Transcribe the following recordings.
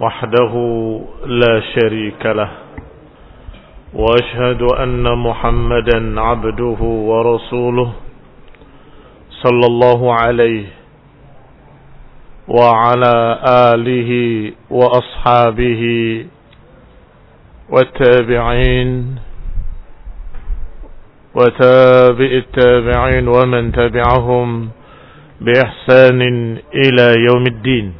وحده لا شريك له وأشهد أن محمدا عبده ورسوله صلى الله عليه وعلى آله وأصحابه والتابعين وتابع التابعين ومن تبعهم بإحسان إلى يوم الدين.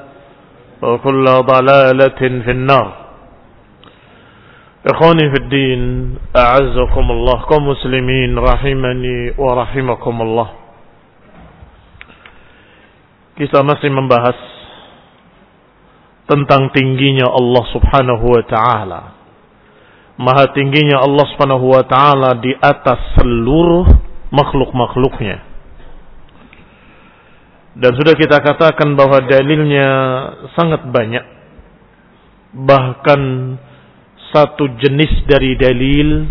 وكل ضلالة في النار إخواني في الدين أعزكم الله كم مسلمين رحمني ورحمكم الله kita masih membahas tentang tingginya Allah subhanahu wa ta'ala maha tingginya Allah subhanahu wa ta'ala di atas seluruh makhluk-makhluknya dan sudah kita katakan bahwa dalilnya sangat banyak. Bahkan satu jenis dari dalil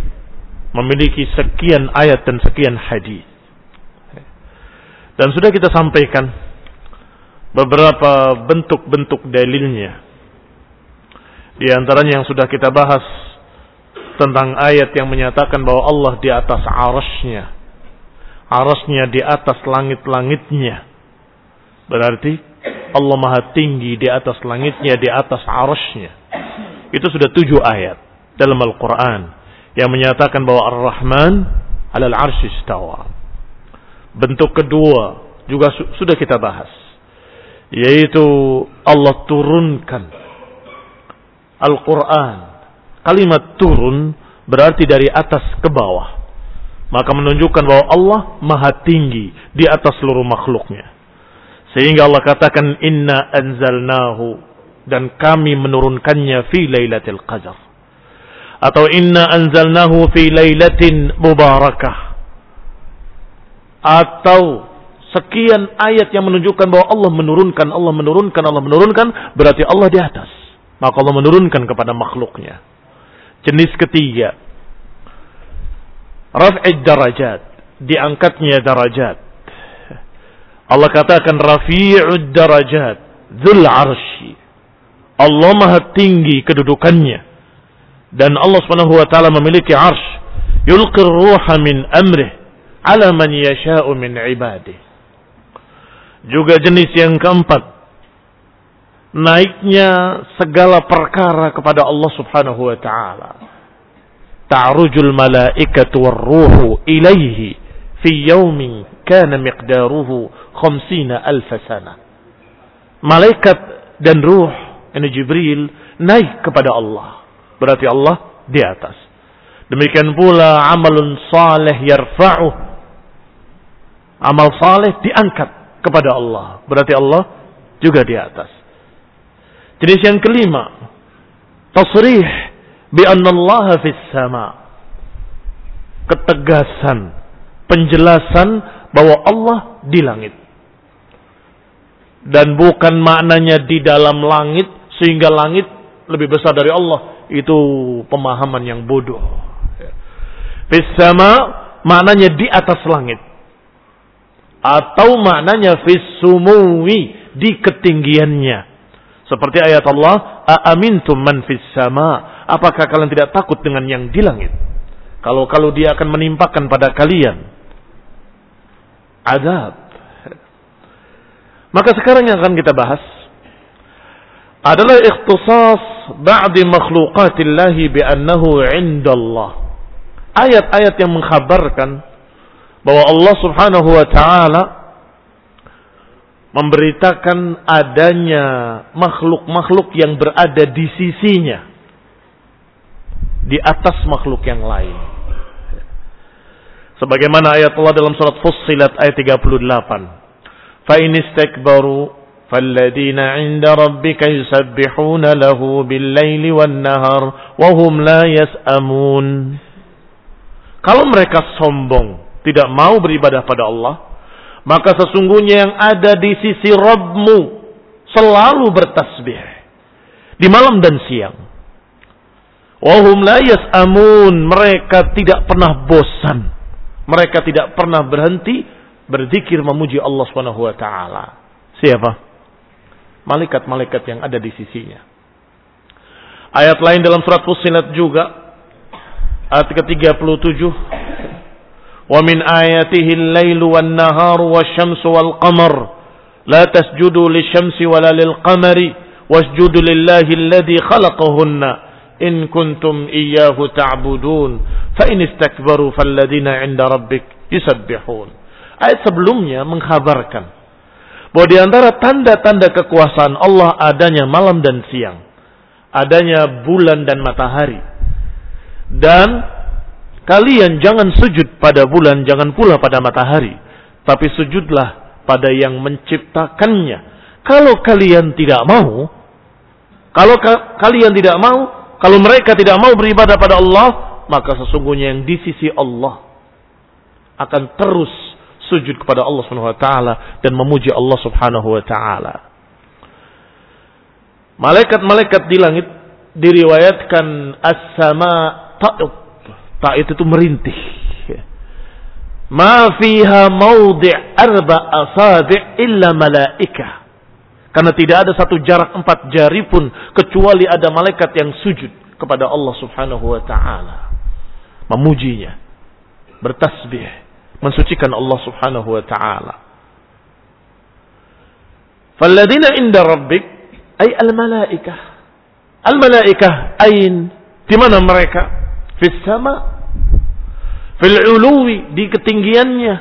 memiliki sekian ayat dan sekian hadis. Dan sudah kita sampaikan beberapa bentuk-bentuk dalilnya. Di antaranya yang sudah kita bahas tentang ayat yang menyatakan bahwa Allah di atas arasnya. Arasnya di atas langit-langitnya Berarti Allah maha tinggi di atas langitnya, di atas arasnya. Itu sudah tujuh ayat dalam Al-Quran yang menyatakan bahwa Ar-Rahman alal arsy istawa. Bentuk kedua juga su sudah kita bahas. Yaitu Allah turunkan Al-Quran. Kalimat turun berarti dari atas ke bawah. Maka menunjukkan bahwa Allah maha tinggi di atas seluruh makhluknya. Sehingga Allah katakan inna anzalnahu dan kami menurunkannya fi lailatul qadar. Atau inna anzalnahu fi lailatin mubarakah. Atau sekian ayat yang menunjukkan bahwa Allah menurunkan, Allah menurunkan, Allah menurunkan, berarti Allah di atas. Maka Allah menurunkan kepada makhluknya. Jenis ketiga. Raf'id darajat. Diangkatnya darajat Allah katakan rafi'ud darajat, dzul arsy. Allah Maha tinggi kedudukannya. Dan Allah Subhanahu wa taala memiliki arsy. Yulqir ruha min amrih ala man yasha'u min ibadih. Juga jenis yang keempat, naiknya segala perkara kepada Allah Subhanahu wa taala. Ta'rujul malaikatu war ruhu ilaihi fi yaumin kana miqdaruhu khamsina alfa sana. Malaikat dan ruh ini Jibril naik kepada Allah. berarti Allah di atas. Demikian pula amalun saleh yarfa'u. Amal saleh diangkat kepada Allah. Berarti Allah juga di atas. Jenis yang kelima, tasrih bi Allah fis sama. Ketegasan, penjelasan bahwa Allah di langit. Dan bukan maknanya di dalam langit sehingga langit lebih besar dari Allah. Itu pemahaman yang bodoh. Fis sama maknanya di atas langit. Atau maknanya fis sumui di ketinggiannya. Seperti ayat Allah, "Aamintum man fis sama?" Apakah kalian tidak takut dengan yang di langit? Kalau kalau dia akan menimpakan pada kalian azab. Maka sekarang yang akan kita bahas adalah ikhtisas ba'di makhluqatillahi bi annahu 'indallah ayat-ayat yang mengkhabarkan bahwa Allah Subhanahu wa taala memberitakan adanya makhluk-makhluk yang berada di sisinya di atas makhluk yang lain. Sebagaimana ayat Allah dalam surat Fussilat ayat 38. Istakbaru falladina 'inda rabbika yusabbihuna lahu bil-laili wan-nahar wa hum la yas'amun. Kalau mereka sombong, tidak mau beribadah pada Allah, maka sesungguhnya yang ada di sisi Rabbmu selalu bertasbih di malam dan siang. Wahum la yas'amun, mereka tidak pernah bosan. Mereka tidak pernah berhenti berzikir memuji Allah Subhanahu wa taala. Siapa? Malaikat-malaikat yang ada di sisinya. Ayat lain dalam surat Fussilat juga ayat ke-37 wa min ayatihi al-lailu wan-naharu wasyamsu wal-qamar la tasjudu lisyamsi wala lil-qamari wasjudu lillahi alladhi khalaqahunna in kuntum iyyahu ta'budun fa in istakbaru falladhina 'inda rabbik yusabbihun ayat sebelumnya mengkhabarkan bahwa di antara tanda-tanda kekuasaan Allah adanya malam dan siang adanya bulan dan matahari dan kalian jangan sujud pada bulan, jangan pula pada matahari. Tapi sujudlah pada yang menciptakannya. Kalau kalian tidak mau, kalau ka kalian tidak mau, kalau mereka tidak mau beribadah pada Allah, maka sesungguhnya yang di sisi Allah akan terus sujud kepada Allah Subhanahu wa taala dan memuji Allah Subhanahu wa taala. Malaikat-malaikat di langit diriwayatkan as-sama ta'ud. Ta'id itu merintih. Ma fiha mawdi' arba asabi' illa malaika. Karena tidak ada satu jarak empat jari pun kecuali ada malaikat yang sujud kepada Allah Subhanahu wa taala. Memujinya, bertasbih, mensucikan Allah Subhanahu wa taala. Falladina inda rabbik ay al-malaikah. Al-malaikah ain di mana mereka? fis sama fil uluwi di ketinggiannya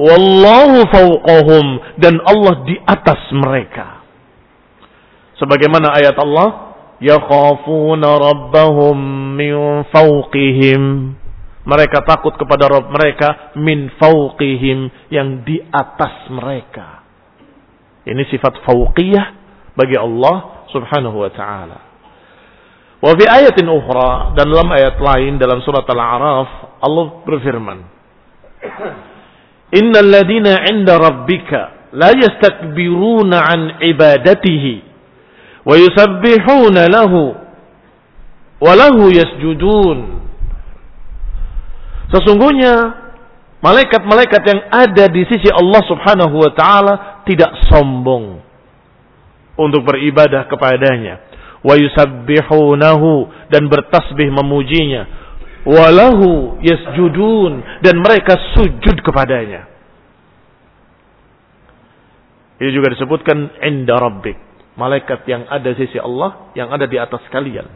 wallahu fawqahum dan Allah di atas mereka sebagaimana ayat Allah yakhafuna rabbahum min fawqihim mereka takut kepada Rabb mereka min fawqihim yang di atas mereka. Ini sifat fauqiyah bagi Allah subhanahu wa ta'ala. Wa fi ayatin ukhra dan dalam ayat lain dalam surat Al-A'raf Allah berfirman Innal ladina 'inda rabbika la yastakbiruna 'an ibadatihi wa yusabbihuna lahu wa lahu yasjudun Sesungguhnya malaikat-malaikat yang ada di sisi Allah Subhanahu wa taala tidak sombong untuk beribadah kepadanya. Wa yusabbihunahu dan bertasbih memujinya. Walahu yasjudun dan mereka sujud kepadanya. Ini juga disebutkan inda rabbik. Malaikat yang ada di sisi Allah yang ada di atas kalian.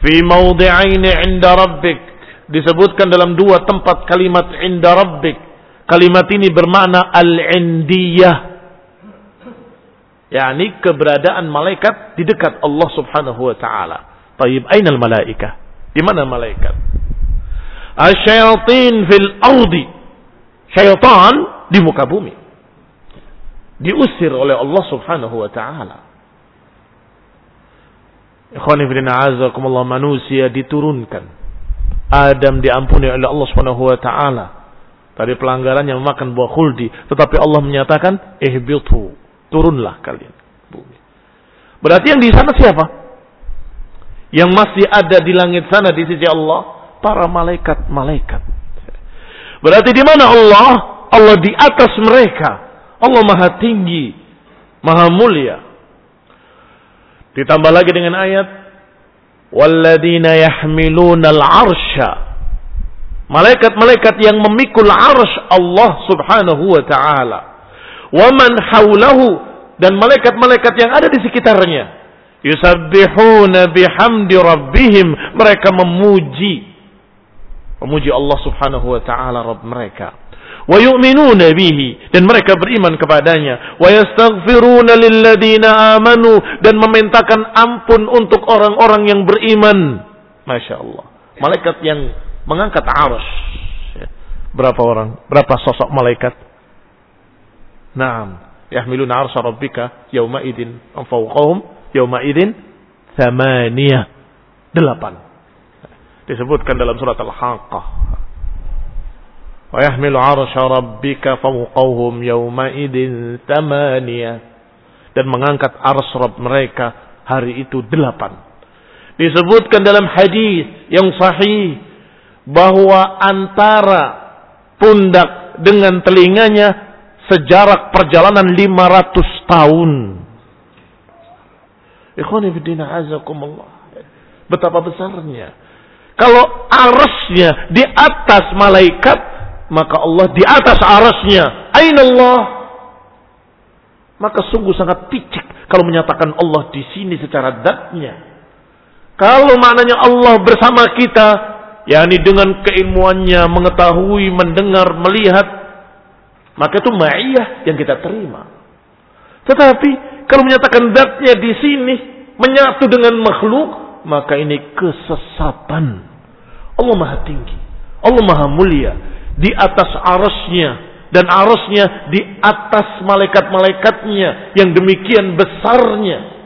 Fi mawdi'aini inda rabbik disebutkan dalam dua tempat kalimat inda rabbik kalimat ini bermakna al-indiyah yakni keberadaan malaikat di dekat Allah Subhanahu wa taala. Taib ainal malaikah? Di mana malaikat? Asyayatin fil ardi. Syaitan di muka bumi. Diusir oleh Allah Subhanahu wa taala. Ikhwani fillah manusia diturunkan. Adam diampuni oleh Allah Subhanahu wa taala. Tadi pelanggarannya memakan buah khuldi, tetapi Allah menyatakan ihbitu Turunlah kalian bumi. Berarti yang di sana siapa? Yang masih ada di langit sana di sisi Allah para malaikat-malaikat. Berarti di mana Allah? Allah di atas mereka. Allah maha tinggi, maha mulia. Ditambah lagi dengan ayat Walladina yahmiluna al-arsha. Malaikat-malaikat yang memikul arsh Allah subhanahu wa ta'ala. Waman haulahu dan malaikat-malaikat yang ada di sekitarnya. Yusabbihuna bihamdi rabbihim. Mereka memuji. Memuji Allah Subhanahu wa taala Rabb mereka wa yu'minuna bihi dan mereka beriman kepadanya. wa yastaghfiruna lilladina amanu dan memintakan ampun untuk orang-orang yang beriman. Masya Allah. Malaikat yang mengangkat arus. Berapa orang? Berapa sosok malaikat? Naam, yahmiluna arsy rabbika yauma idin fawqahum yauma idin thamaniyah. Delapan. Disebutkan dalam surat Al-Haqqah. Arsy rabbika fawqahum yauma idin thamaniyah. Dan mengangkat arsy Rabb mereka hari itu delapan. Disebutkan dalam hadis yang sahih bahwa antara pundak dengan telinganya sejarak perjalanan 500 tahun. Ikhwanifidina azakumullah. Betapa besarnya. Kalau arasnya di atas malaikat, maka Allah di atas arasnya. Aina Allah? Maka sungguh sangat picik kalau menyatakan Allah di sini secara datnya. Kalau maknanya Allah bersama kita, yakni dengan keilmuannya mengetahui, mendengar, melihat, maka itu ma'iyah yang kita terima. Tetapi kalau menyatakan zatnya di sini menyatu dengan makhluk, maka ini kesesatan. Allah Maha Tinggi. Allah Maha Mulia. Di atas arasnya. Dan arasnya di atas malaikat-malaikatnya. Yang demikian besarnya.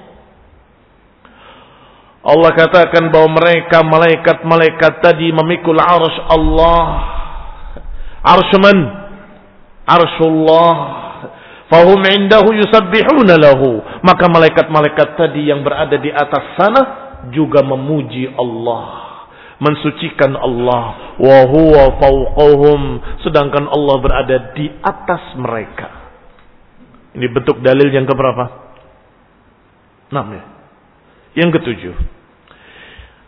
Allah katakan bahwa mereka malaikat-malaikat tadi memikul arus Allah. Arsman arshullah fahum indahu yusabbihuna lahu maka malaikat-malaikat tadi yang berada di atas sana juga memuji Allah mensucikan Allah wa huwa fawqahum sedangkan Allah berada di atas mereka ini bentuk dalil yang keberapa? Enam ya. Yang ketujuh.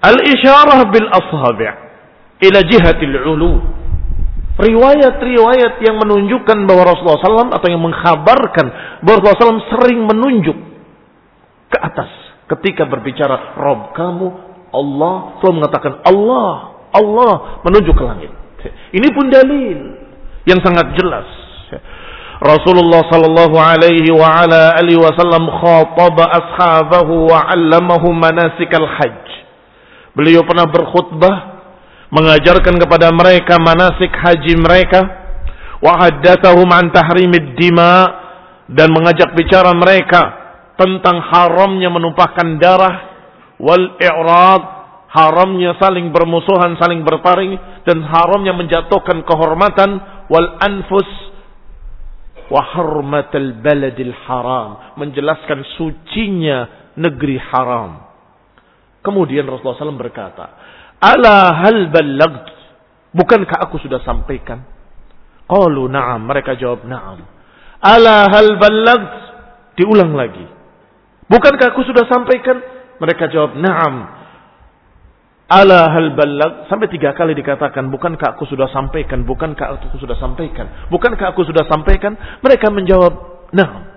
Al-isyarah bil ashabi' ila jihatil ulu riwayat-riwayat yang menunjukkan bahwa Rasulullah SAW atau yang mengkhabarkan bahwa Rasulullah SAW sering menunjuk ke atas ketika berbicara Rob kamu Allah selalu mengatakan Allah Allah menunjuk ke langit ini pun dalil yang sangat jelas Rasulullah sallallahu alaihi wa ala alihi wasallam khataba ashabahu wa 'allamahum manasikal hajj. Beliau pernah berkhutbah mengajarkan kepada mereka manasik haji mereka wa haddatsahum an tahrimid dima dan mengajak bicara mereka tentang haramnya menumpahkan darah wal i'rad haramnya saling bermusuhan saling berparing dan haramnya menjatuhkan kehormatan wal anfus wa hurmatal baladil haram menjelaskan sucinya negeri haram kemudian Rasulullah SAW berkata Ala hal ballagt? Bukankah aku sudah sampaikan? Qalu na'am. Mereka jawab na'am. Ala hal ballagt? Diulang lagi. Bukankah aku sudah sampaikan? Mereka jawab na'am. Ala hal ballag sampai tiga kali dikatakan bukankah aku sudah sampaikan bukankah aku sudah sampaikan bukankah aku sudah sampaikan mereka menjawab nah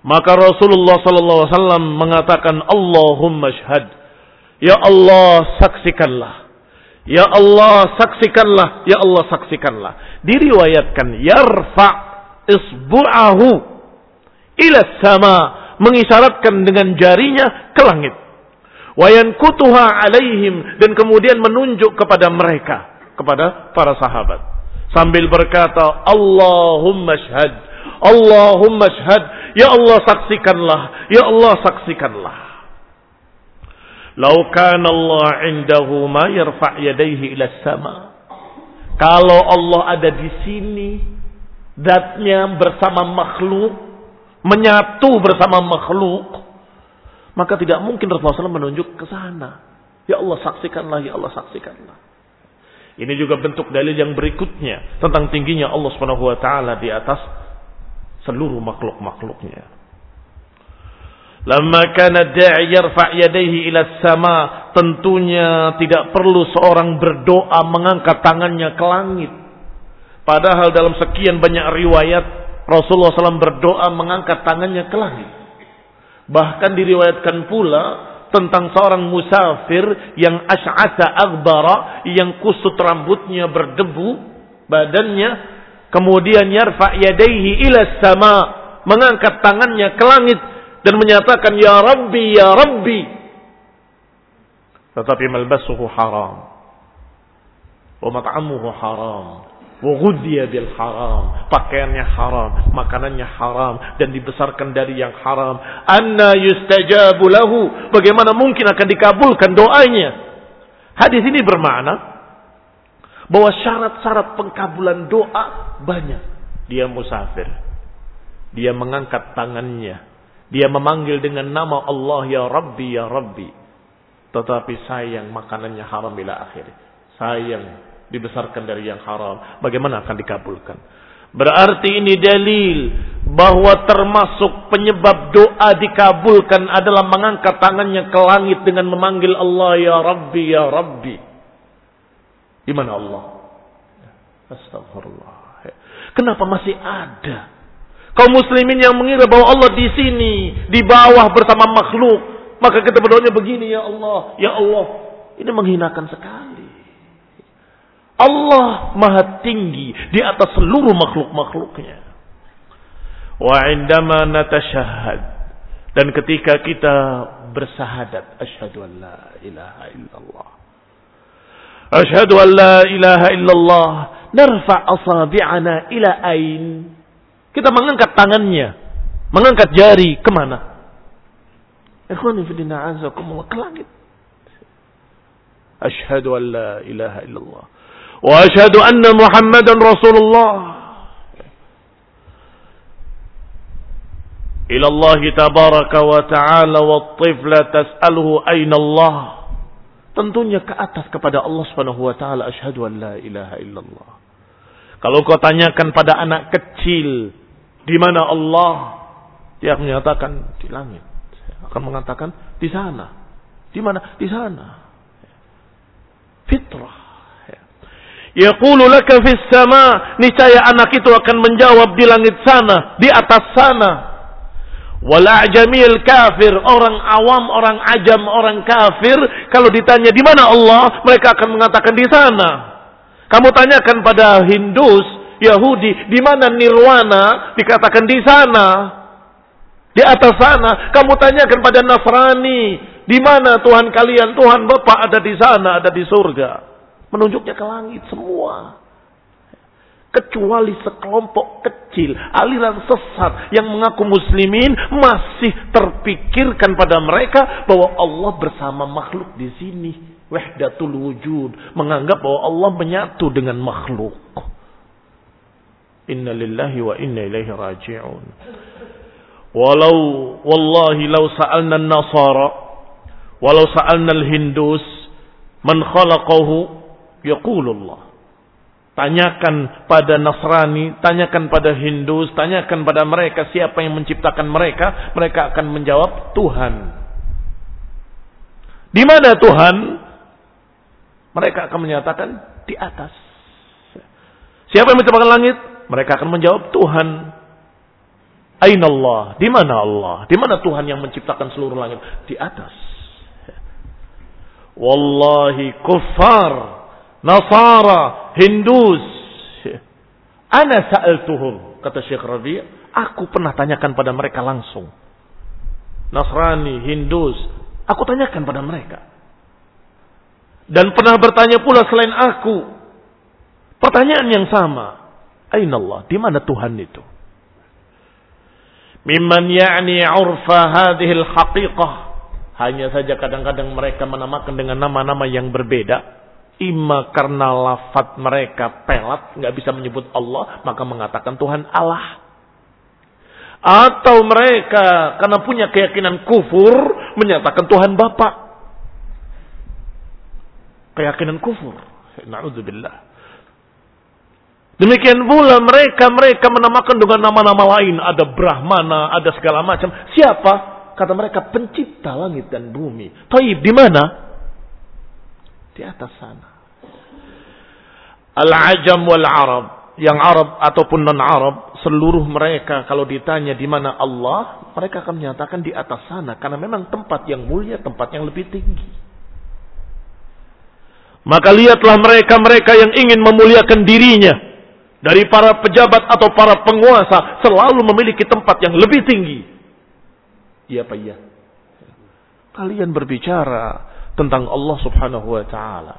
maka Rasulullah wasallam mengatakan Allahumma shahad Ya Allah saksikanlah. Ya Allah saksikanlah. Ya Allah saksikanlah. Diriwayatkan yarfa isbu'ahu ila sama mengisyaratkan dengan jarinya ke langit. Wayankutuha alaihim dan kemudian menunjuk kepada mereka, kepada para sahabat. Sambil berkata, Allahumma syhad, Allahumma syhad, ya Allah saksikanlah, ya Allah saksikanlah. Lau kana Allah indahu ma yarfa' yadayhi ila sama. Kalau Allah ada di sini, zatnya bersama makhluk, menyatu bersama makhluk, maka tidak mungkin Rasulullah SAW menunjuk ke sana. Ya Allah saksikanlah, ya Allah saksikanlah. Ini juga bentuk dalil yang berikutnya tentang tingginya Allah Subhanahu wa taala di atas seluruh makhluk-makhluknya. Lama kana da'i yarfa' yadayhi ila sama, tentunya tidak perlu seorang berdoa mengangkat tangannya ke langit. Padahal dalam sekian banyak riwayat Rasulullah SAW berdoa mengangkat tangannya ke langit. Bahkan diriwayatkan pula tentang seorang musafir yang asy'asa aghbara yang kusut rambutnya berdebu badannya kemudian yarfa yadaihi ila sama mengangkat tangannya ke langit dan menyatakan ya rabbi ya rabbi. Tetapi malbasuhu haram. Wa mat'amuhu haram Wugudhiya bil haram. Pakaiannya haram. Makanannya haram. Dan dibesarkan dari yang haram. Anna yustajabu lahu. Bagaimana mungkin akan dikabulkan doanya. Hadis ini bermakna. Bahwa syarat-syarat pengkabulan doa banyak. Dia musafir. Dia mengangkat tangannya. Dia memanggil dengan nama Allah ya Rabbi ya Rabbi. Tetapi sayang makanannya haram bila akhir. Sayang dibesarkan dari yang haram, bagaimana akan dikabulkan? Berarti ini dalil bahwa termasuk penyebab doa dikabulkan adalah mengangkat tangannya ke langit dengan memanggil Allah ya Rabbi ya Rabbi. Di mana Allah? Astagfirullah. Kenapa masih ada kaum muslimin yang mengira bahwa Allah di sini, di bawah bersama makhluk? Maka kita berdoanya begini ya Allah, ya Allah. Ini menghinakan sekali. Allah maha tinggi di atas seluruh makhluk-makhluknya. Wa indama natashahad. Dan ketika kita bersahadat. Ashadu an la ilaha illallah. Ashadu an la ilaha illallah. Narfa asabi'ana ila ain. Kita mengangkat tangannya. Mengangkat jari ke mana? Ikhwani fidina azakumullah. Ke langit. Ashadu an la ilaha illallah. وأشهد أن محمدا رسول الله إلى الله تبارك وتعالى والطفل تسأله أين الله Tentunya ke atas kepada Allah Subhanahu wa taala asyhadu an la ilaha illallah. Kalau kau tanyakan pada anak kecil di mana Allah, dia akan menyatakan di langit. Akan mengatakan di sana. Di mana? Di sana. Fitrah. Yaqulu laka fis sama, niscaya anak itu akan menjawab di langit sana, di atas sana. Wal ajamil kafir, orang awam, orang ajam, orang kafir, kalau ditanya di mana Allah, mereka akan mengatakan di sana. Kamu tanyakan pada Hindus, Yahudi, di mana nirwana, dikatakan di sana. Di atas sana, kamu tanyakan pada Nasrani, di mana Tuhan kalian, Tuhan Bapak ada di sana, ada di surga menunjuknya ke langit semua. Kecuali sekelompok kecil, aliran sesat yang mengaku muslimin masih terpikirkan pada mereka bahwa Allah bersama makhluk di sini. Wahdatul wujud. Menganggap bahwa Allah menyatu dengan makhluk. Inna lillahi wa inna ilaihi raji'un. Walau wallahi lau sa'alna nasara walau sa'alna al-hindus man khalaqahu Yaqulullah. Tanyakan pada Nasrani, tanyakan pada Hindus, tanyakan pada mereka siapa yang menciptakan mereka, mereka akan menjawab Tuhan. Di mana Tuhan? Mereka akan menyatakan di atas. Siapa yang menciptakan langit? Mereka akan menjawab Tuhan. Aina Allah? Di mana Allah? Di mana Tuhan yang menciptakan seluruh langit? Di atas. Wallahi kuffar Nasara, Hindus. Ana sa'altuhum, kata Syekh Rabi' aku pernah tanyakan pada mereka langsung. Nasrani, Hindus. Aku tanyakan pada mereka. Dan pernah bertanya pula selain aku. Pertanyaan yang sama. Aina Allah? Di mana Tuhan itu? Mimman ya'ni urfa hadhil haqiqah. Hanya saja kadang-kadang mereka menamakan dengan nama-nama yang berbeda. Ima karena lafat mereka pelat, nggak bisa menyebut Allah, maka mengatakan Tuhan Allah. Atau mereka karena punya keyakinan kufur, menyatakan Tuhan Bapa. Keyakinan kufur. Na'udzubillah. Demikian pula mereka mereka menamakan dengan nama-nama lain, ada Brahmana, ada segala macam. Siapa? Kata mereka pencipta langit dan bumi. Taib di mana? Di atas sana. Al-ajam wal Arab, yang Arab ataupun non Arab, seluruh mereka kalau ditanya di mana Allah, mereka akan menyatakan di atas sana karena memang tempat yang mulia, tempat yang lebih tinggi. Maka lihatlah mereka-mereka yang ingin memuliakan dirinya dari para pejabat atau para penguasa selalu memiliki tempat yang lebih tinggi. Iya Pak iya? Kalian berbicara tentang Allah Subhanahu wa taala.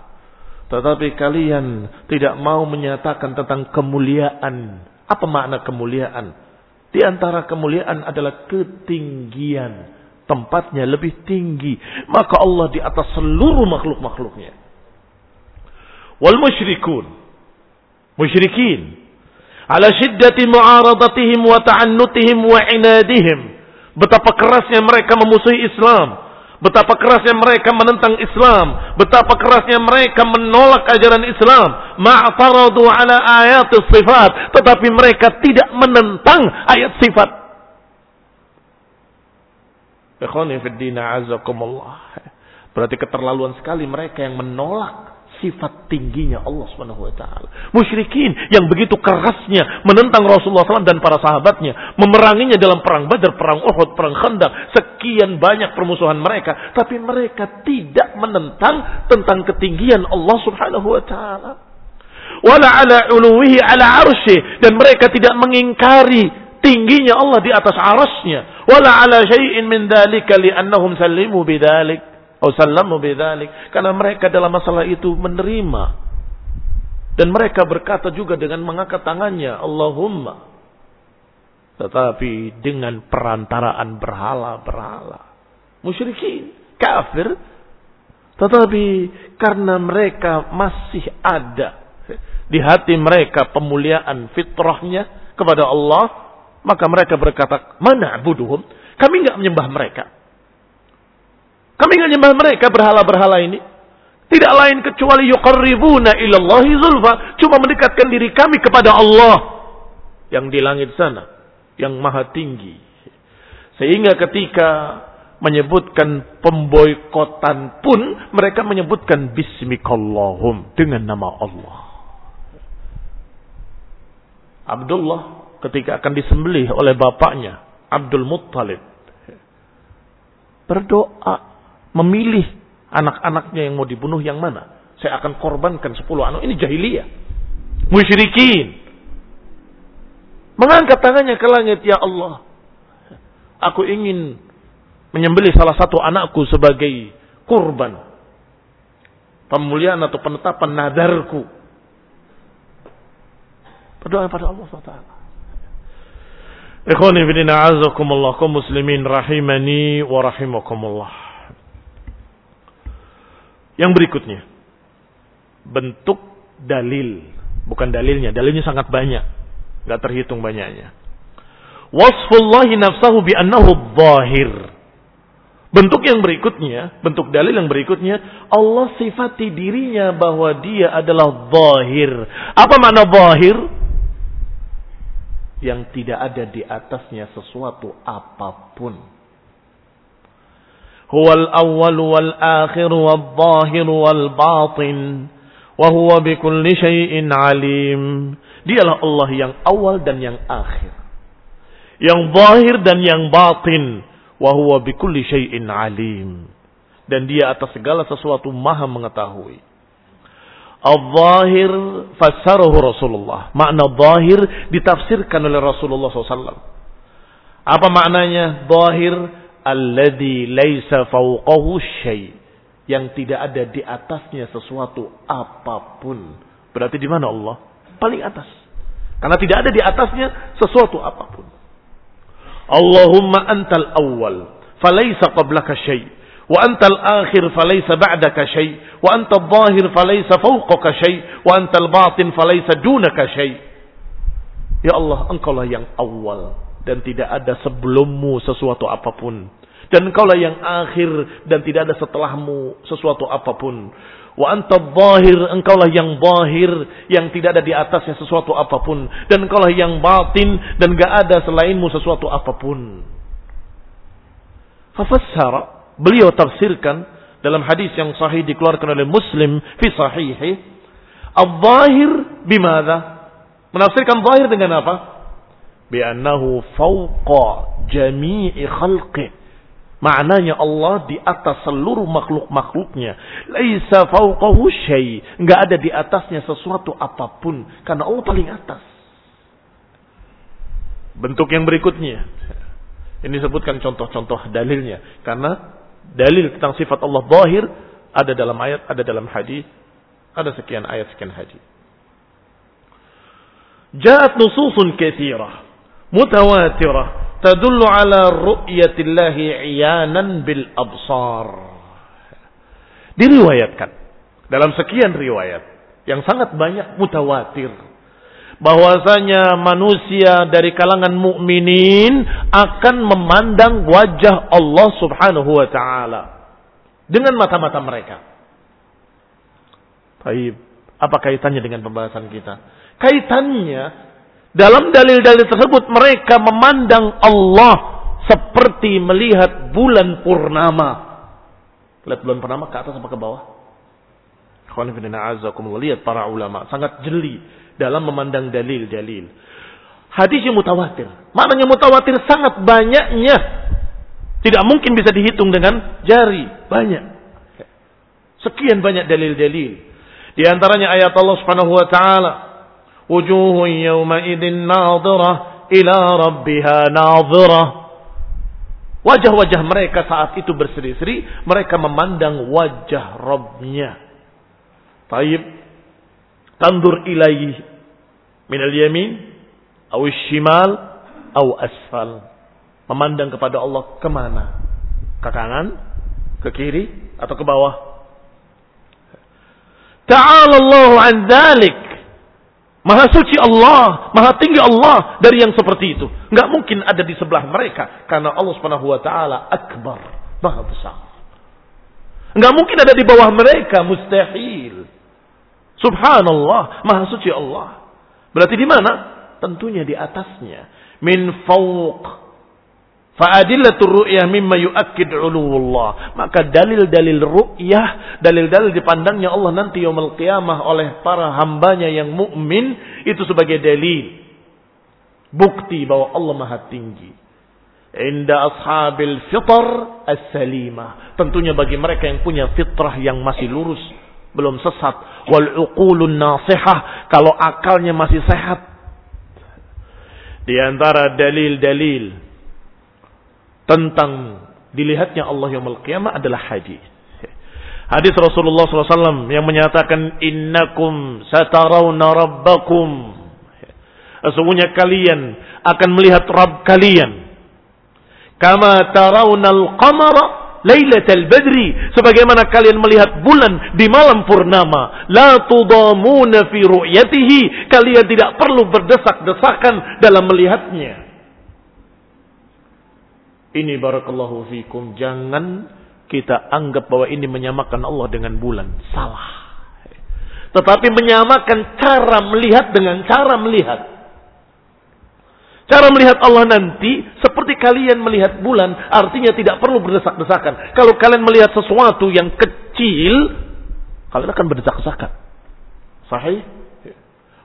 Tetapi kalian tidak mau menyatakan tentang kemuliaan. Apa makna kemuliaan? Di antara kemuliaan adalah ketinggian. Tempatnya lebih tinggi. Maka Allah di atas seluruh makhluk-makhluknya. Wal musyrikun musyrikin ala syiddati mu'aradatihim wa ta'annutihim wa inadihim betapa kerasnya mereka memusuhi Islam betapa kerasnya mereka menentang Islam. Betapa kerasnya mereka menolak ajaran Islam. Ma'taradu ala ayat sifat. Tetapi mereka tidak menentang ayat sifat. Berarti keterlaluan sekali mereka yang menolak sifat tingginya Allah Subhanahu wa taala. Musyrikin yang begitu kerasnya menentang Rasulullah SAW dan para sahabatnya, memeranginya dalam perang Badar, perang Uhud, perang Khandaq, sekian banyak permusuhan mereka, tapi mereka tidak menentang tentang ketinggian Allah Subhanahu wa taala. Wala ala uluwihi ala arsy dan mereka tidak mengingkari tingginya Allah di atas arasnya. Wala ala syai'in min dzalika li'annahum sallimu bidzalik Wasallamu bidzalik. Karena mereka dalam masalah itu menerima. Dan mereka berkata juga dengan mengangkat tangannya Allahumma. Tetapi dengan perantaraan berhala-berhala. Musyrikin kafir. Tetapi karena mereka masih ada di hati mereka pemuliaan fitrahnya kepada Allah maka mereka berkata mana buduhum kami nggak menyembah mereka kami nggak nyembah mereka berhala-berhala ini. Tidak lain kecuali yuqarribuna ilallahi zulfa. Cuma mendekatkan diri kami kepada Allah. Yang di langit sana. Yang maha tinggi. Sehingga ketika menyebutkan pemboikotan pun mereka menyebutkan bismikallahum dengan nama Allah. Abdullah ketika akan disembelih oleh bapaknya Abdul Muttalib berdoa memilih anak-anaknya yang mau dibunuh yang mana. Saya akan korbankan sepuluh anak. Ini jahiliyah. Musyrikin. Mengangkat tangannya ke langit, ya Allah. Aku ingin menyembelih salah satu anakku sebagai kurban. Pemulihan atau penetapan nadarku. Berdoa pada Allah SWT. Ikhwani fidina kaum muslimin rahimani wa rahimakumullah. Yang berikutnya. Bentuk dalil. Bukan dalilnya. Dalilnya sangat banyak. Gak terhitung banyaknya. Wasfullahi nafsahu bi annahu zahir. Bentuk yang berikutnya, bentuk dalil yang berikutnya, Allah sifati dirinya bahwa dia adalah zahir. Apa makna zahir? Yang tidak ada di atasnya sesuatu apa pun. هو الأول والآخر والظاهر والباطن وهو بكل شيء عليم dialah Allah yang awal dan yang akhir yang zahir dan yang batin wa huwa bikulli syai'in alim dan dia atas segala sesuatu maha mengetahui Al-Zahir fassarahu Rasulullah. Makna zahir ditafsirkan oleh Rasulullah SAW. Apa maknanya? Zahir alladhi laisa fawqahu syai' yang tidak ada di atasnya sesuatu apa pun. Berarti di mana Allah? Paling atas. Karena tidak ada di atasnya sesuatu apa pun. Allahumma antal awwal, falaysa qablaka syai' wa antal akhir falaysa ba'daka syai' wa antal zahir falaysa fawqaka syai' wa antal batin falaysa dunaka syai' Ya Allah, engkaulah yang awal dan tidak ada sebelummu sesuatu apa pun. Dan engkaulah yang akhir dan tidak ada setelahmu sesuatu apa pun. Wa anta zahir, engkaulah yang zahir yang tidak ada di atasnya sesuatu apa pun dan engkaulah yang batin dan gak ada selainmu sesuatu apa pun. Fafassara, beliau tafsirkan dalam hadis yang sahih dikeluarkan oleh Muslim fi sahihi, al-zahir bimada? Menafsirkan zahir dengan apa? Bi'annahu fawqa jami'i khalqih Maknanya Allah di atas seluruh makhluk-makhluknya. Laisa fauqahu syai. Enggak ada di atasnya sesuatu apa pun. Karena Allah paling atas. Bentuk yang berikutnya. Ini disebutkan contoh-contoh dalilnya. Karena dalil tentang sifat Allah zahir ada dalam ayat, ada dalam hadis, ada sekian ayat, sekian hadis. Ja'at nususun kathirah. Mutawatirah tadullu ala ru'yatillahi iyanan bil absar. Diriwayatkan dalam sekian riwayat yang sangat banyak mutawatir bahwasanya manusia dari kalangan mukminin akan memandang wajah Allah Subhanahu wa taala dengan mata-mata mereka. Baik, apa kaitannya dengan pembahasan kita? Kaitannya dalam dalil-dalil tersebut mereka memandang Allah seperti melihat bulan purnama. Lihat bulan purnama ke atas apa ke bawah? Lihat para ulama sangat jeli dalam memandang dalil-dalil. Hadis yang mutawatir. Maknanya mutawatir sangat banyaknya. Tidak mungkin bisa dihitung dengan jari. Banyak. Sekian banyak dalil-dalil. Di antaranya ayat Allah Subhanahu wa taala وجوه يومئذ ناظرة ila ربها ناظرة. wajah-wajah mereka saat itu berseri-seri mereka memandang wajah Rabbnya taib. Tandur ilaihi. Min al-yamin atau shimal atau asfal. Memandang kepada Allah ke mana? Ke kanan ke kiri atau ke bawah? Ta'ala Allah an dhalik. Maha suci Allah, maha tinggi Allah dari yang seperti itu. Enggak mungkin ada di sebelah mereka karena Allah Subhanahu wa taala akbar, maha besar. Enggak mungkin ada di bawah mereka, mustahil. Subhanallah, maha suci Allah. Berarti di mana? Tentunya di atasnya. Min fawq Fa'adillatul ru'yah mimma yu'akkid uluwullah. Maka dalil-dalil ru'yah, dalil-dalil dipandangnya Allah nanti yaumul qiyamah oleh para hambanya yang mukmin itu sebagai dalil. Bukti bahwa Allah maha tinggi. Inda ashabil fitar as-salimah. Tentunya bagi mereka yang punya fitrah yang masih lurus. Belum sesat. Wal uqulun nasihah. Kalau akalnya masih sehat. Di antara dalil-dalil tentang dilihatnya Allah yang qiyamah adalah hadis. Hadis Rasulullah SAW yang menyatakan innakum satarawna rabbakum. Sesungguhnya kalian akan melihat Rabb kalian. Kama tarawnal qamara lailatal badri sebagaimana kalian melihat bulan di malam purnama la tudamuna fi ru'yatihi kalian tidak perlu berdesak-desakan dalam melihatnya ini barakallahu fikum. Jangan kita anggap bahwa ini menyamakan Allah dengan bulan. Salah. Tetapi menyamakan cara melihat dengan cara melihat. Cara melihat Allah nanti seperti kalian melihat bulan artinya tidak perlu berdesak-desakan. Kalau kalian melihat sesuatu yang kecil, kalian akan berdesak-desakan. Sahih?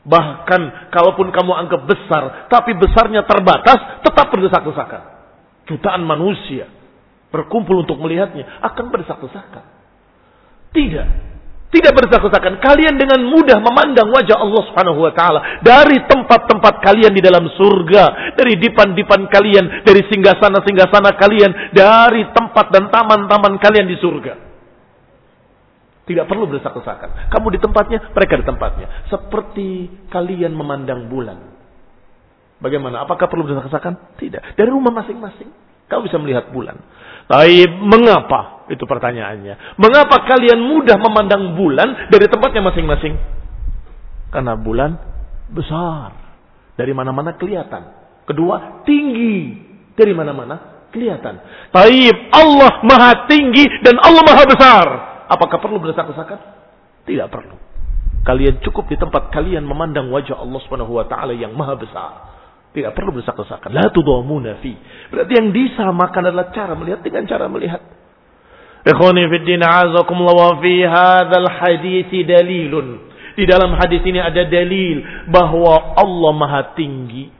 Bahkan kalaupun kamu anggap besar, tapi besarnya terbatas, tetap berdesak-desakan jutaan manusia berkumpul untuk melihatnya akan berdesak-desakan. Tidak. Tidak berdesak-desakan. Kalian dengan mudah memandang wajah Allah Subhanahu wa taala dari tempat-tempat kalian di dalam surga, dari dipan-dipan kalian, dari singgah-sana-singgah-sana kalian, dari tempat dan taman-taman kalian di surga. Tidak perlu berdesak-desakan. Kamu di tempatnya, mereka di tempatnya. Seperti kalian memandang bulan. Bagaimana? Apakah perlu berdesak-desakan? Tidak. Dari rumah masing-masing. Kau bisa melihat bulan. Tapi mengapa? Itu pertanyaannya. Mengapa kalian mudah memandang bulan dari tempatnya masing-masing? Karena bulan besar. Dari mana-mana kelihatan. Kedua, tinggi. Dari mana-mana kelihatan. Taib Allah maha tinggi dan Allah maha besar. Apakah perlu berdesak-desakan? Tidak perlu. Kalian cukup di tempat kalian memandang wajah Allah taala yang maha besar. Tidak perlu berdesak-desakan. La tudamuna fi. Berarti yang disamakan adalah cara melihat dengan cara melihat. Ikhwani fi din azakumullah wa fi hadzal hadits dalilun. Di dalam hadis ini ada dalil bahwa Allah Maha tinggi.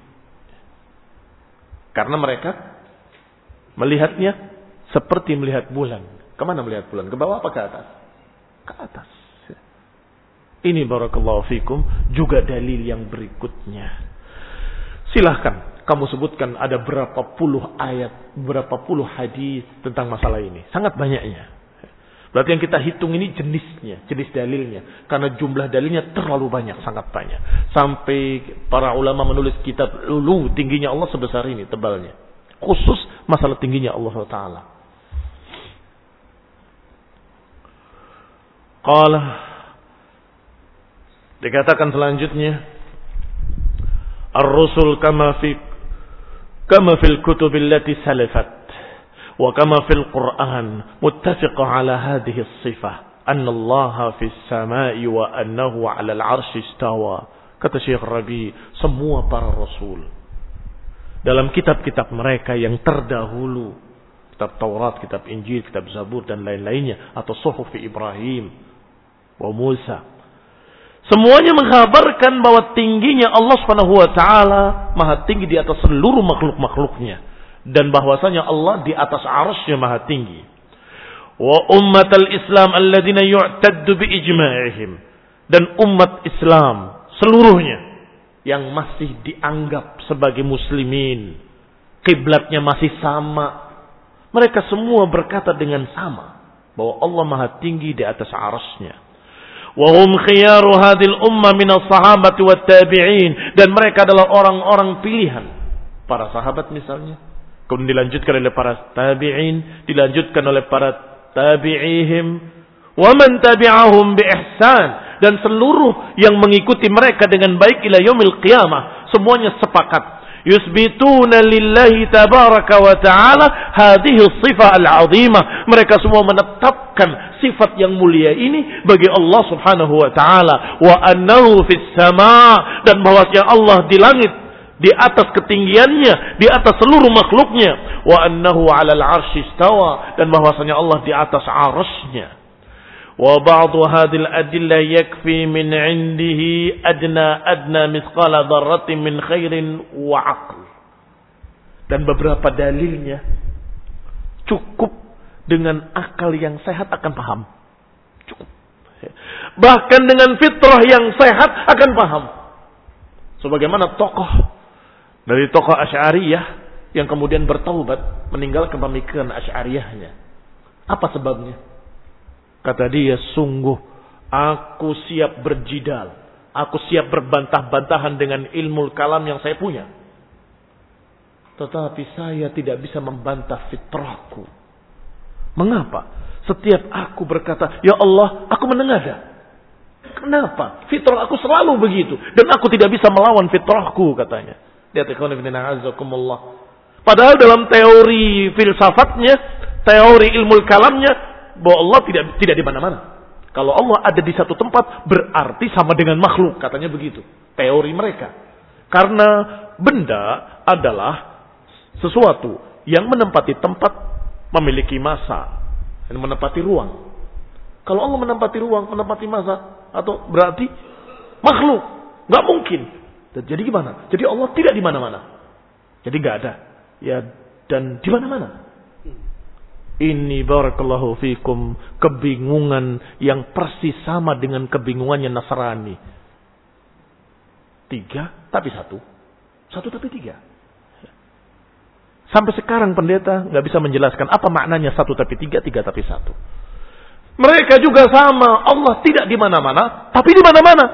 Karena mereka melihatnya seperti melihat bulan. Ke mana melihat bulan? Ke bawah apa ke atas? Ke atas. Ini barakallahu fikum juga dalil yang berikutnya. Silahkan kamu sebutkan ada berapa puluh ayat, berapa puluh hadis tentang masalah ini. Sangat banyaknya. Berarti yang kita hitung ini jenisnya, jenis dalilnya. Karena jumlah dalilnya terlalu banyak, sangat banyak. Sampai para ulama menulis kitab lulu tingginya Allah sebesar ini tebalnya. Khusus masalah tingginya Allah Ta'ala. Qala dikatakan selanjutnya الرسل كما في كما في الكتب التي سلفت وكما في القرآن متفق على هذه الصفة أن الله في السماء وأنه على العرش استوى kata Syekh Rabi semua para rasul dalam kitab-kitab mereka yang terdahulu kitab Taurat, kitab Injil, kitab Zabur dan lain-lainnya atau Suhuf Ibrahim wa Musa Semuanya menghabarkan bahwa tingginya Allah Subhanahu wa taala maha tinggi di atas seluruh makhluk-makhluknya dan bahwasanya Allah di atas arasnya maha tinggi. Wa ummatal Islam alladzina yu'taddu bi ijma'ihim dan umat Islam seluruhnya yang masih dianggap sebagai muslimin kiblatnya masih sama mereka semua berkata dengan sama bahwa Allah maha tinggi di atas arasnya Wahum khiyaru hadil umma minas sahabati wa tabi'in. Dan mereka adalah orang-orang pilihan. Para sahabat misalnya. Kemudian dilanjutkan oleh para tabi'in. Dilanjutkan oleh para tabi'ihim. Wa man tabi'ahum bi ihsan. Dan seluruh yang mengikuti mereka dengan baik ila yaumil qiyamah. Semuanya sepakat yusbituna lillahi tabaraka wa ta'ala hadhihi sifat al-azimah. Mereka semua menetapkan sifat yang mulia ini bagi Allah Subhanahu wa taala wa annahu fis sama dan bahwasanya Allah di langit di atas ketinggiannya, di atas seluruh makhluknya. Wa annahu 'alal 'arsy istawa dan bahwasanya Allah di atas 'arsy-Nya. وبعض هذه الأدلة يكفي من عنده أدنى أدنى مثقال ذرة من خير وعقل dan beberapa dalilnya cukup dengan akal yang sehat akan paham cukup bahkan dengan fitrah yang sehat akan paham sebagaimana tokoh dari tokoh Asy'ariyah yang kemudian bertaubat meninggalkan pemikiran Asy'ariyahnya apa sebabnya Kata dia, sungguh aku siap berjidal. Aku siap berbantah-bantahan dengan ilmu kalam yang saya punya. Tetapi saya tidak bisa membantah fitrahku. Mengapa? Setiap aku berkata, Ya Allah, aku menengada. Kenapa? Fitrah aku selalu begitu. Dan aku tidak bisa melawan fitrahku, katanya. Lihat Padahal dalam teori filsafatnya, teori ilmu kalamnya, bahwa Allah tidak tidak di mana-mana. Kalau Allah ada di satu tempat berarti sama dengan makhluk, katanya begitu. Teori mereka. Karena benda adalah sesuatu yang menempati tempat memiliki masa dan menempati ruang. Kalau Allah menempati ruang, menempati masa atau berarti makhluk, nggak mungkin. Jadi gimana? Jadi Allah tidak di mana-mana. Jadi nggak ada. Ya dan di mana-mana. Ini barakallahu fikum kebingungan yang persis sama dengan kebingungannya Nasrani. Tiga tapi satu. Satu tapi tiga. Sampai sekarang pendeta nggak bisa menjelaskan apa maknanya satu tapi tiga, tiga tapi satu. Mereka juga sama. Allah tidak di mana-mana, tapi di mana-mana.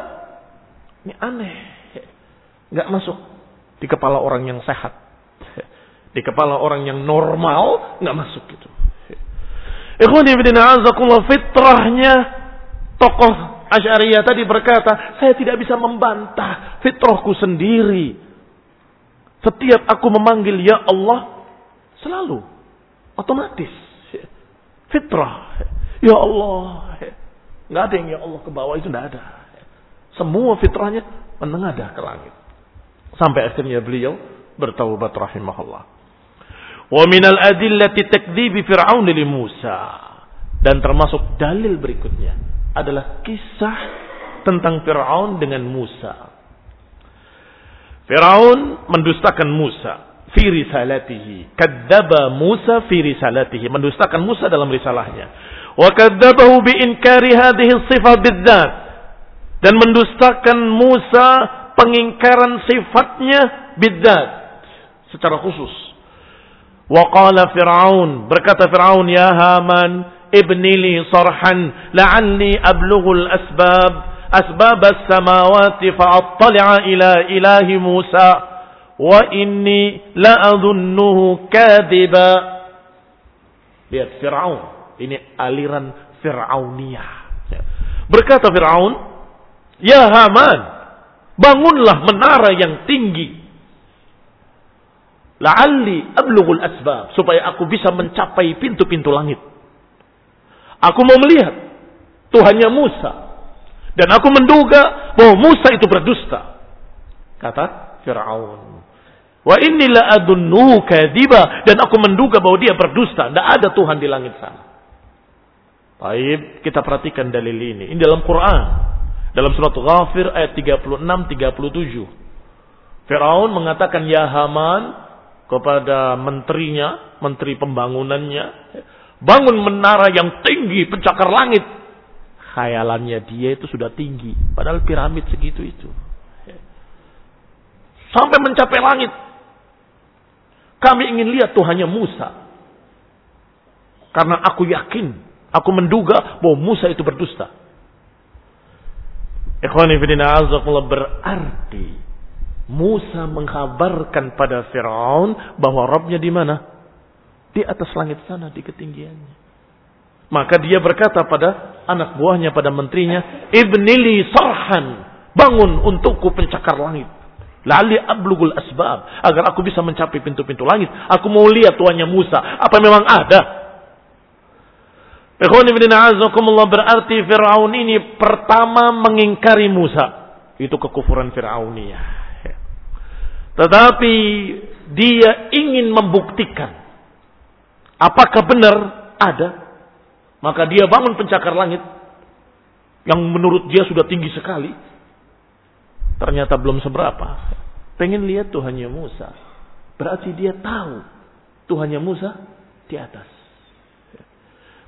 Ini aneh. Nggak masuk di kepala orang yang sehat. Di kepala orang yang normal nggak masuk gitu. Ikhwan ibn azakullah fitrahnya tokoh Asy'ariyah tadi berkata, saya tidak bisa membantah fitrahku sendiri. Setiap aku memanggil ya Allah, selalu otomatis fitrah. Ya Allah. Nggak ada yang ya Allah ke bawah itu nggak ada. Semua fitrahnya menengadah ke langit. Sampai akhirnya beliau bertaubat rahimahullah. Wa minal adillati takdzibi Fir'aun li Musa. Dan termasuk dalil berikutnya adalah kisah tentang Fir'aun dengan Musa. Fir'aun mendustakan Musa fi risalatihi. Kadzaba Musa fi risalatihi. Mendustakan Musa dalam risalahnya. Wa kadzabahu bi inkari hadhihi sifat bidzat. Dan mendustakan Musa pengingkaran sifatnya bidzat secara khusus. Waqala Fir'aun, berkata Fir'aun, ya Haman, ibnili sarhan, la'alli ablughul asbab, asbab as-samawati fa'attali'a ila ilahi Musa, wa inni la'adunnuhu kadiba. Lihat Fir'aun, ini aliran Fir'auniyah. Berkata Fir'aun, ya Haman, bangunlah menara yang tinggi La'alli ablughul asbab. Supaya aku bisa mencapai pintu-pintu langit. Aku mau melihat Tuhannya Musa. Dan aku menduga bahwa Musa itu berdusta. Kata Fir'aun. Wa inni la'adunnuhu kadiba. Dan aku menduga bahwa dia berdusta. Tidak ada Tuhan di langit sana. Baik, kita perhatikan dalil ini. Ini dalam Quran. Dalam surat Ghafir ayat 36-37. Fir'aun mengatakan, Ya Haman, kepada menterinya, menteri pembangunannya, bangun menara yang tinggi, pencakar langit. Khayalannya dia itu sudah tinggi, padahal piramid segitu itu. Sampai mencapai langit. Kami ingin lihat Tuhannya Musa. Karena aku yakin, aku menduga bahwa Musa itu berdusta. Ikhwani berarti Musa mengkabarkan pada Firaun bahwa Robnya di mana? Di atas langit sana, di ketinggiannya. Maka dia berkata pada anak buahnya, pada menterinya, Ibnili sarhan, bangun untukku pencakar langit. Lali ablugul asbab. Agar aku bisa mencapai pintu-pintu langit. Aku mau lihat tuannya Musa. Apa memang ada? berarti Fir'aun ini pertama mengingkari Musa. Itu kekufuran Fir'auniyah. Tetapi dia ingin membuktikan apakah benar ada. Maka dia bangun pencakar langit yang menurut dia sudah tinggi sekali. Ternyata belum seberapa. Pengen lihat Tuhannya Musa. Berarti dia tahu Tuhannya Musa di atas.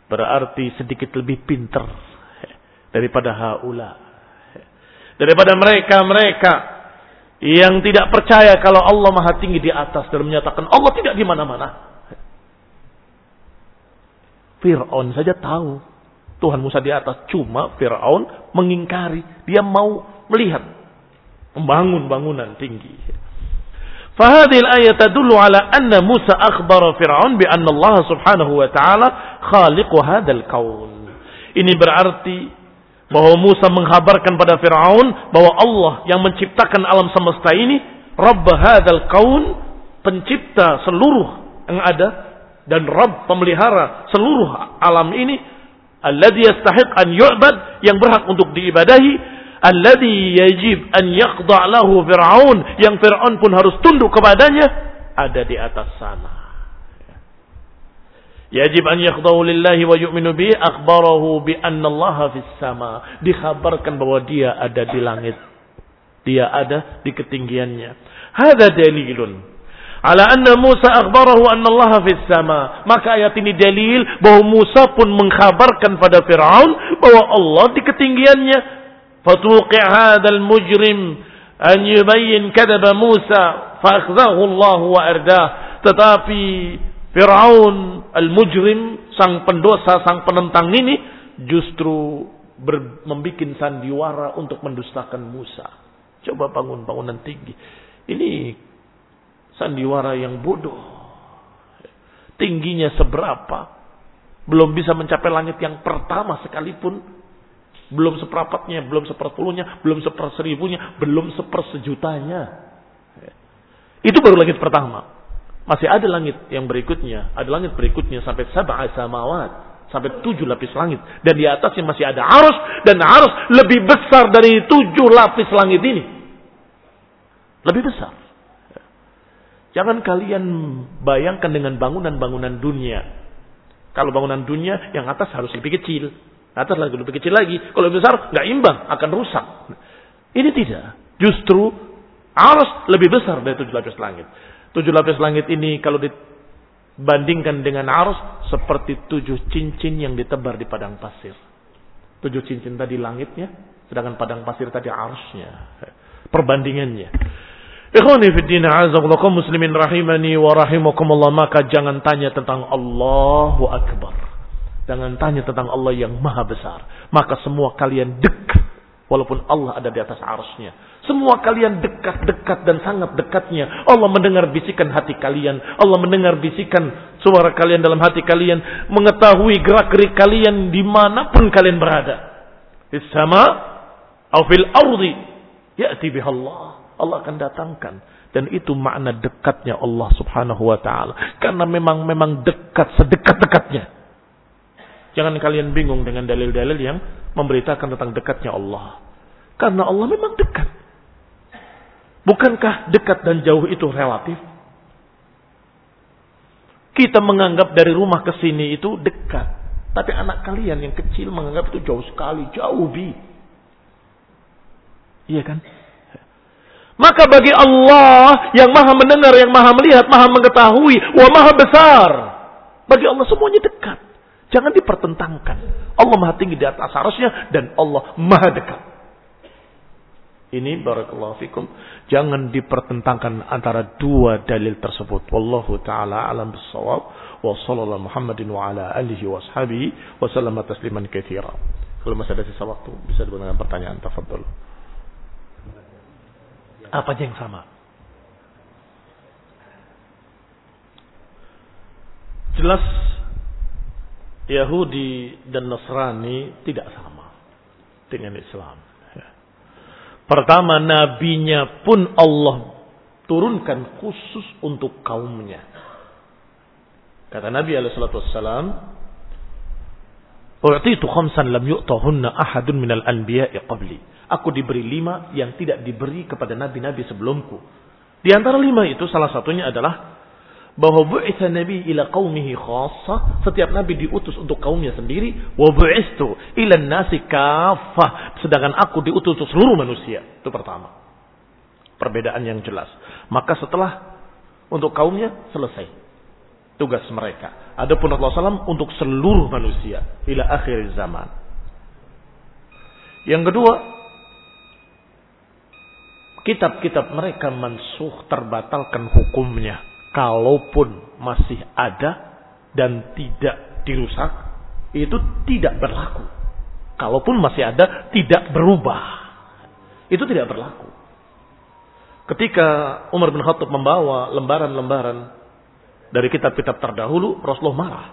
Berarti sedikit lebih pinter daripada haula. Daripada mereka-mereka yang tidak percaya kalau Allah Maha Tinggi di atas dan menyatakan Allah tidak di mana-mana. Fir'aun saja tahu Tuhan Musa di atas. Cuma Fir'aun mengingkari. Dia mau melihat. Membangun bangunan tinggi. Fahadil ayat tadullu ala anna Musa akhbar Fir'aun bi anna Allah subhanahu wa ta'ala khaliqu hadal. Ini berarti bahwa Musa menghabarkan pada Firaun bahwa Allah yang menciptakan alam semesta ini Rabb hadzal kaun pencipta seluruh yang ada dan Rabb pemelihara seluruh alam ini alladhi yastahiq an yu'bad yang berhak untuk diibadahi alladhi yajib an yaqda lahu fir'aun yang Firaun pun harus tunduk kepadanya ada di atas sana Yajib an yakhdau lillahi wa yu'minu bi akhbarahu bi anna Allah fis sama. Dikhabarkan bahwa dia ada di langit. Dia ada di ketinggiannya. Hada dalilun ala anna Musa akhbarahu anna Allah fis sama. Maka ayat ini dalil bahwa Musa pun mengkhabarkan pada Firaun bahwa Allah di ketinggiannya. Fatuqi hadzal mujrim an yubayyin kadaba Musa fa Allah wa ardah. Tetapi Firaun al-mujrim sang pendosa, sang penentang ini justru membuat sandiwara untuk mendustakan Musa. Coba bangun bangunan tinggi. Ini sandiwara yang bodoh. Tingginya seberapa? Belum bisa mencapai langit yang pertama sekalipun. Belum seperapatnya, belum seperpuluhnya, belum seperseribunya, belum sepersejutanya. Itu baru langit pertama. Masih ada langit yang berikutnya. Ada langit berikutnya sampai sab'a samawat. Sampai tujuh lapis langit. Dan di atasnya masih ada arus. Dan arus lebih besar dari tujuh lapis langit ini. Lebih besar. Jangan kalian bayangkan dengan bangunan-bangunan dunia. Kalau bangunan dunia, yang atas harus lebih kecil. Atas lagi lebih kecil lagi. Kalau lebih besar, nggak imbang, akan rusak. Ini tidak. Justru arus lebih besar dari tujuh lapis langit. Tujuh lapis langit ini kalau dibandingkan dengan arus seperti tujuh cincin yang ditebar di padang pasir. Tujuh cincin tadi langitnya, sedangkan padang pasir tadi arusnya. Perbandingannya. Ikhwani fi din azakum muslimin rahimani wa rahimakumullah maka jangan tanya tentang Allahu akbar. Jangan tanya tentang Allah yang maha besar. Maka semua kalian dekat walaupun Allah ada di atas arusnya. Semua kalian dekat-dekat dan sangat dekatnya. Allah mendengar bisikan hati kalian. Allah mendengar bisikan suara kalian dalam hati kalian. Mengetahui gerak-gerik kalian di mana pun kalian berada. Sama, fil ardi. Ya'ti bihallah. Allah akan datangkan. Dan itu makna dekatnya Allah subhanahu wa ta'ala. Karena memang memang dekat, sedekat-dekatnya. Jangan kalian bingung dengan dalil-dalil yang memberitakan tentang dekatnya Allah. Karena Allah memang dekat. Bukankah dekat dan jauh itu relatif? Kita menganggap dari rumah ke sini itu dekat. Tapi anak kalian yang kecil menganggap itu jauh sekali, jauh bi. Iya kan? Maka bagi Allah yang maha mendengar, yang maha melihat, maha mengetahui, wa maha besar. Bagi Allah semuanya dekat. Jangan dipertentangkan. Allah maha tinggi di atas arasnya dan Allah maha dekat. Ini barakallahu fikum. Jangan dipertentangkan antara dua dalil tersebut. Wallahu ta'ala alam bisawab. Wa sallallahu Muhammadin wa ala alihi wa wa sallama tasliman kathira. Kalau masih ada sisa waktu, bisa diberikan pertanyaan. Tafadhol. Apa yang sama? Jelas Yahudi dan Nasrani tidak sama dengan Islam. Pertama, nabinya pun Allah turunkan khusus untuk kaumnya. Kata Nabi Alaihissalam, "U'titu khamsan lam yu'tahunna ahadun minal anbiya'i qabli." Aku diberi lima yang tidak diberi kepada nabi-nabi sebelumku. Di antara lima itu salah satunya adalah bahwa bu'itha nabi ila qaumihi khassa, setiap nabi diutus untuk kaumnya sendiri, wa bu'istu ila nasi kafah, sedangkan aku diutus untuk seluruh manusia. Itu pertama. Perbedaan yang jelas. Maka setelah untuk kaumnya selesai tugas mereka. Adapun Allah SAW untuk seluruh manusia ila akhir zaman. Yang kedua, kitab-kitab mereka mansuh terbatalkan hukumnya. Kalaupun masih ada dan tidak dirusak, itu tidak berlaku. Kalaupun masih ada, tidak berubah. Itu tidak berlaku. Ketika Umar bin Khattab membawa lembaran-lembaran dari kitab-kitab terdahulu, Rasulullah marah.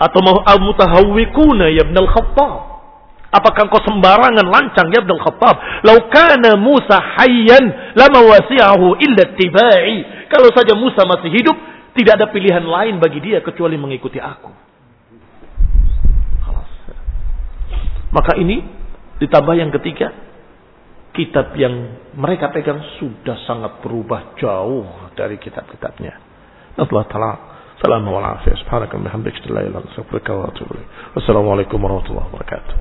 Atau mau al-mutahawwikuna ya ibn al-Khattab Apakah engkau sembarangan lancang ya Abdul Khattab? Lau kana Musa hayyan lama wasi'ahu illa tibai. Kalau saja Musa masih hidup, tidak ada pilihan lain bagi dia kecuali mengikuti aku. Maka ini ditambah yang ketiga, kitab yang mereka pegang sudah sangat berubah jauh dari kitab-kitabnya. Allah Ta'ala alaikum warahmatullahi wabarakatuh.